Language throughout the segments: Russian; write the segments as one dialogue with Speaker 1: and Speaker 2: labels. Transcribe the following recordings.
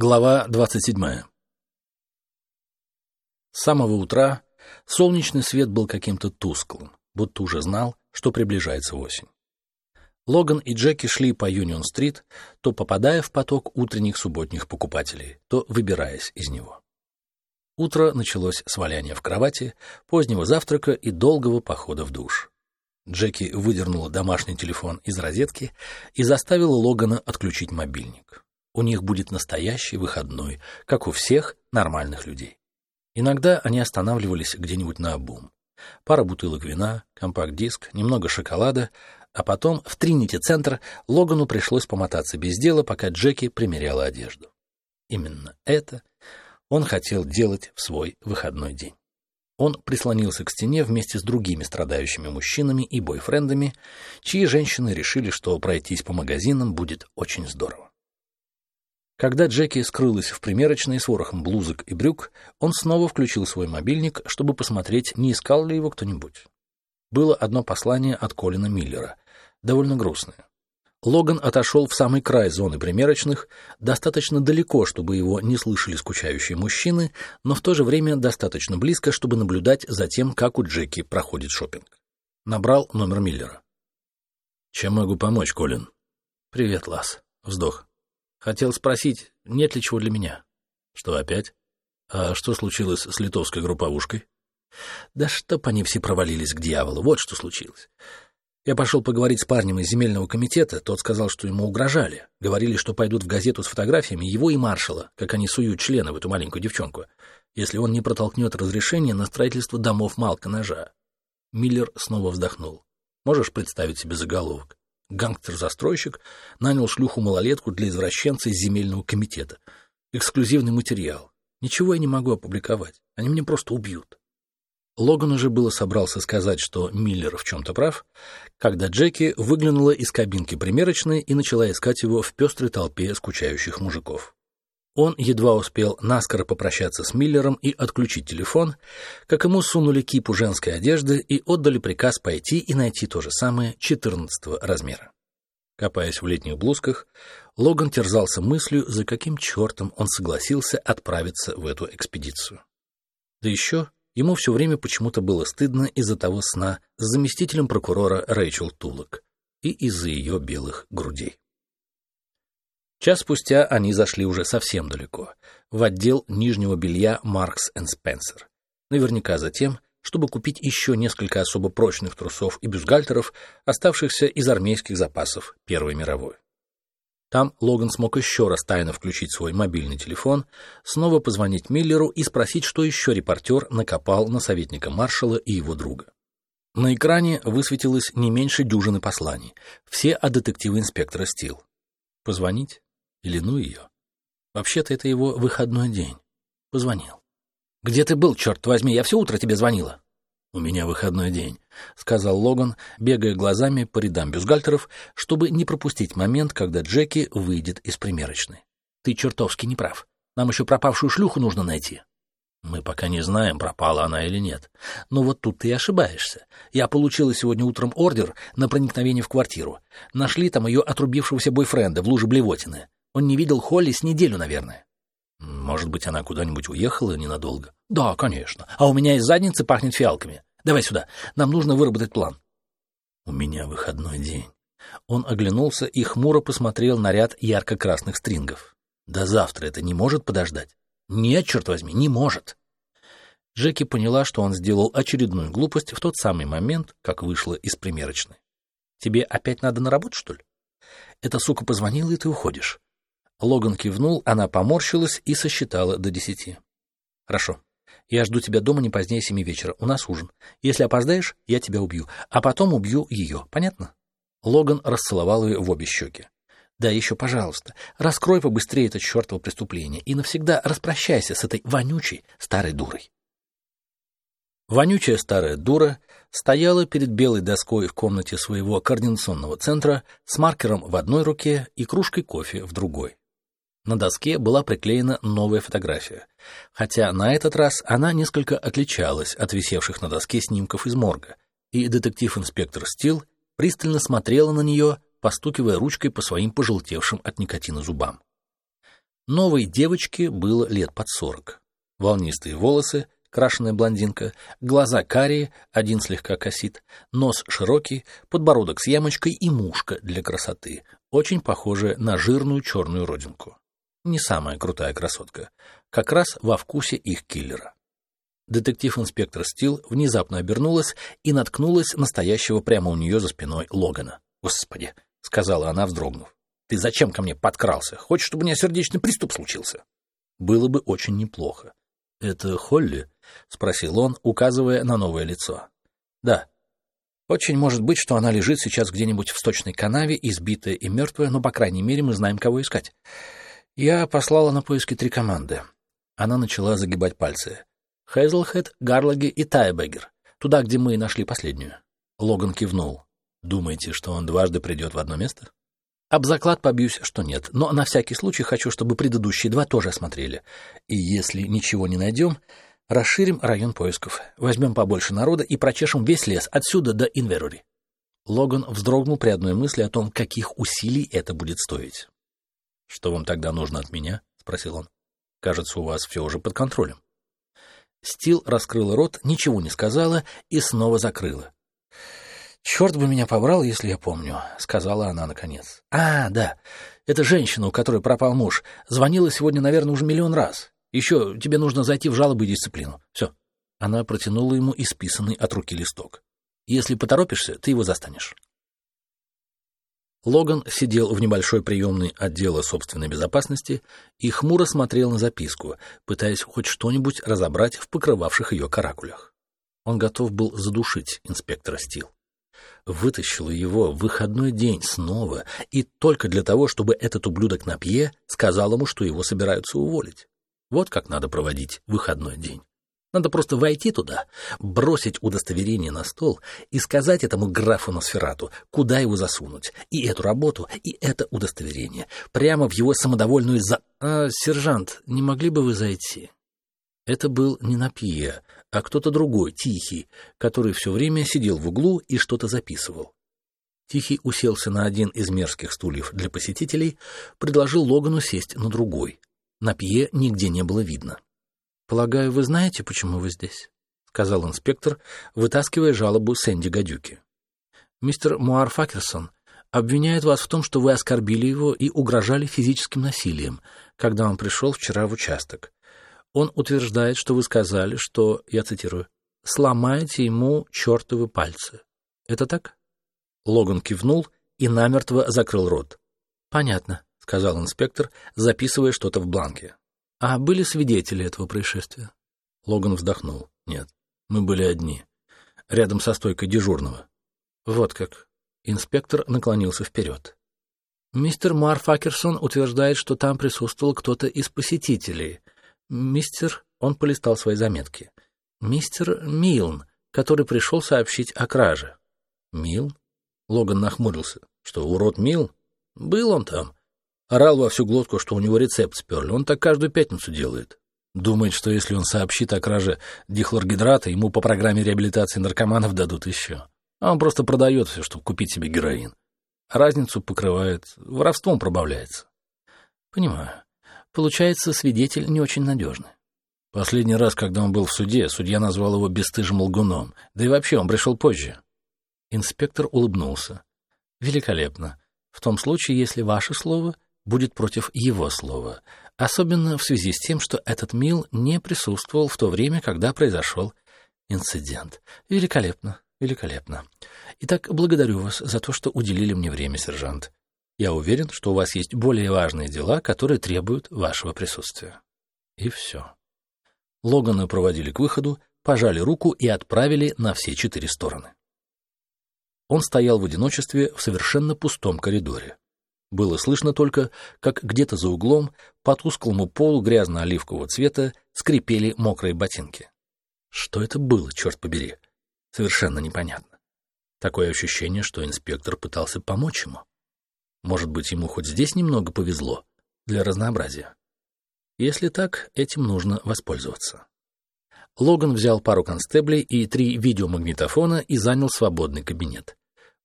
Speaker 1: Глава 27. С самого утра солнечный свет был каким-то тусклым, будто уже знал, что приближается осень. Логан и Джеки шли по Юнион-стрит, то попадая в поток утренних субботних покупателей, то выбираясь из него. Утро началось с валяния в кровати, позднего завтрака и долгого похода в душ. Джеки выдернула домашний телефон из розетки и заставила Логана отключить мобильник у них будет настоящий выходной, как у всех нормальных людей. Иногда они останавливались где-нибудь на обум. Пара бутылок вина, компакт-диск, немного шоколада, а потом в Тринити-центр Логану пришлось помотаться без дела, пока Джеки примеряла одежду. Именно это он хотел делать в свой выходной день. Он прислонился к стене вместе с другими страдающими мужчинами и бойфрендами, чьи женщины решили, что пройтись по магазинам будет очень здорово. Когда Джеки скрылась в примерочной с ворохом блузок и брюк, он снова включил свой мобильник, чтобы посмотреть, не искал ли его кто-нибудь. Было одно послание от Колина Миллера, довольно грустное. Логан отошел в самый край зоны примерочных, достаточно далеко, чтобы его не слышали скучающие мужчины, но в то же время достаточно близко, чтобы наблюдать за тем, как у Джеки проходит шопинг. Набрал номер Миллера. «Чем могу помочь, Колин?» «Привет, Лас». Вздох. Хотел спросить, нет ли чего для меня. Что опять? А что случилось с литовской групповушкой? Да чтоб они все провалились к дьяволу, вот что случилось. Я пошел поговорить с парнем из земельного комитета, тот сказал, что ему угрожали. Говорили, что пойдут в газету с фотографиями его и маршала, как они суют члены в эту маленькую девчонку, если он не протолкнет разрешение на строительство домов Малка-Ножа. Миллер снова вздохнул. Можешь представить себе заголовок? Гангстер-застройщик нанял шлюху-малолетку для извращенца из земельного комитета. Эксклюзивный материал. Ничего я не могу опубликовать. Они меня просто убьют. Логан уже было собрался сказать, что Миллер в чем-то прав, когда Джеки выглянула из кабинки примерочной и начала искать его в пестрой толпе скучающих мужиков. Он едва успел наскоро попрощаться с Миллером и отключить телефон, как ему сунули кипу женской одежды и отдали приказ пойти и найти то же самое 14 размера. Копаясь в летних блузках, Логан терзался мыслью, за каким чертом он согласился отправиться в эту экспедицию. Да еще ему все время почему-то было стыдно из-за того сна с заместителем прокурора Рэйчел Тулок и из-за ее белых грудей. Час спустя они зашли уже совсем далеко, в отдел нижнего белья Marks Spencer. Наверняка за тем, чтобы купить еще несколько особо прочных трусов и бюстгальтеров, оставшихся из армейских запасов Первой мировой. Там Логан смог еще раз тайно включить свой мобильный телефон, снова позвонить Миллеру и спросить, что еще репортер накопал на советника маршала и его друга. На экране высветилось не меньше дюжины посланий, все от детектива инспектора Стил. Позвонить? Или ну ее. Вообще-то это его выходной день. Позвонил. «Где ты был, черт возьми? Я все утро тебе звонила». «У меня выходной день», — сказал Логан, бегая глазами по рядам бюстгальтеров, чтобы не пропустить момент, когда Джеки выйдет из примерочной. «Ты чертовски не прав. Нам еще пропавшую шлюху нужно найти». «Мы пока не знаем, пропала она или нет. Но вот тут ты ошибаешься. Я получила сегодня утром ордер на проникновение в квартиру. Нашли там ее отрубившегося бойфренда в луже Блевотины. Он не видел Холли с неделю, наверное. Может быть, она куда-нибудь уехала ненадолго? Да, конечно. А у меня из задницы пахнет фиалками. Давай сюда. Нам нужно выработать план. У меня выходной день. Он оглянулся и хмуро посмотрел на ряд ярко-красных стрингов. До завтра это не может подождать? Нет, черт возьми, не может. Джеки поняла, что он сделал очередную глупость в тот самый момент, как вышла из примерочной. Тебе опять надо на работу, что ли? Эта сука позвонила, и ты уходишь. Логан кивнул, она поморщилась и сосчитала до десяти. «Хорошо. Я жду тебя дома не позднее семи вечера. У нас ужин. Если опоздаешь, я тебя убью, а потом убью ее. Понятно?» Логан расцеловал ее в обе щеки. «Да еще, пожалуйста, раскрой побыстрее это чертово преступление и навсегда распрощайся с этой вонючей старой дурой». Вонючая старая дура стояла перед белой доской в комнате своего координационного центра с маркером в одной руке и кружкой кофе в другой. На доске была приклеена новая фотография, хотя на этот раз она несколько отличалась от висевших на доске снимков из морга, и детектив-инспектор Стил пристально смотрела на нее, постукивая ручкой по своим пожелтевшим от никотина зубам. Новой девочке было лет под сорок. Волнистые волосы, крашеная блондинка, глаза карие, один слегка косит, нос широкий, подбородок с ямочкой и мушка для красоты, очень похожая на жирную черную родинку. Не самая крутая красотка, как раз во вкусе их киллера. Детектив-инспектор Стил внезапно обернулась и наткнулась настоящего прямо у нее за спиной Логана. «Господи!» — сказала она, вздрогнув. «Ты зачем ко мне подкрался? Хочешь, чтобы у меня сердечный приступ случился?» Было бы очень неплохо. «Это Холли?» — спросил он, указывая на новое лицо. «Да. Очень может быть, что она лежит сейчас где-нибудь в сточной канаве, избитая и мертвая, но, по крайней мере, мы знаем, кого искать. Я послала на поиски три команды». Она начала загибать пальцы. Хейзлхед, Гарлаги и Тайбегер. Туда, где мы нашли последнюю. Логан кивнул. Думаете, что он дважды придет в одно место? Об заклад побьюсь, что нет, но на всякий случай хочу, чтобы предыдущие два тоже осмотрели. И если ничего не найдем, расширим район поисков, возьмем побольше народа и прочешем весь лес отсюда до Инверури. Логан вздрогнул при одной мысли о том, каких усилий это будет стоить. — Что вам тогда нужно от меня? — спросил он. — Кажется, у вас все уже под контролем. Стил раскрыла рот, ничего не сказала и снова закрыла. «Черт бы меня побрал, если я помню», — сказала она наконец. «А, да, это женщина, у которой пропал муж. Звонила сегодня, наверное, уже миллион раз. Еще тебе нужно зайти в жалобы и дисциплину. Все». Она протянула ему исписанный от руки листок. «Если поторопишься, ты его застанешь». Логан сидел в небольшой приемной отдела собственной безопасности и хмуро смотрел на записку, пытаясь хоть что-нибудь разобрать в покрывавших ее каракулях. Он готов был задушить инспектора Стил. Вытащила его в выходной день снова, и только для того, чтобы этот ублюдок Напье сказал ему, что его собираются уволить. Вот как надо проводить выходной день. Надо просто войти туда, бросить удостоверение на стол и сказать этому графу Носферату, куда его засунуть, и эту работу, и это удостоверение, прямо в его самодовольную за... «А, сержант, не могли бы вы зайти?» Это был не Напье, а кто-то другой, Тихий, который все время сидел в углу и что-то записывал. Тихий уселся на один из мерзких стульев для посетителей, предложил Логану сесть на другой. Напье нигде не было видно. «Полагаю, вы знаете, почему вы здесь?» — сказал инспектор, вытаскивая жалобу Сэнди Гадюки. «Мистер Муар Факерсон обвиняет вас в том, что вы оскорбили его и угрожали физическим насилием, когда он пришел вчера в участок. Он утверждает, что вы сказали, что, я цитирую, «сломаете ему чертовы пальцы». Это так?» Логан кивнул и намертво закрыл рот. «Понятно», — сказал инспектор, записывая что-то в бланке. А были свидетели этого происшествия? Логан вздохнул. Нет, мы были одни. Рядом со стойкой дежурного. Вот как. Инспектор наклонился вперед. Мистер Марфакерсон утверждает, что там присутствовал кто-то из посетителей. Мистер... Он полистал свои заметки. Мистер Милн, который пришел сообщить о краже. Милн? Логан нахмурился. Что, урод Милн? Был он там. Орал во всю глотку, что у него рецепт сперли. Он так каждую пятницу делает. Думает, что если он сообщит о краже дихлоргидрата, ему по программе реабилитации наркоманов дадут еще. А он просто продает все, чтобы купить себе героин. Разницу покрывает, воровством пробавляется. Понимаю. Получается, свидетель не очень надежный. Последний раз, когда он был в суде, судья назвал его бесстыжим лгуном. Да и вообще, он пришел позже. Инспектор улыбнулся. Великолепно. В том случае, если ваше слово будет против его слова, особенно в связи с тем, что этот Мил не присутствовал в то время, когда произошел инцидент. Великолепно, великолепно. Итак, благодарю вас за то, что уделили мне время, сержант. Я уверен, что у вас есть более важные дела, которые требуют вашего присутствия. И все. Логана проводили к выходу, пожали руку и отправили на все четыре стороны. Он стоял в одиночестве в совершенно пустом коридоре. Было слышно только, как где-то за углом по тусклому полу грязно-оливкового цвета скрипели мокрые ботинки. Что это было, черт побери? Совершенно непонятно. Такое ощущение, что инспектор пытался помочь ему. Может быть, ему хоть здесь немного повезло, для разнообразия. Если так, этим нужно воспользоваться. Логан взял пару констеблей и три видеомагнитофона и занял свободный кабинет.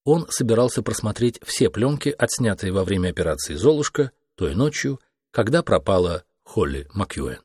Speaker 1: Он собирался просмотреть все пленки, отснятые во время операции «Золушка», той ночью когда пропала Холли Макьюэн.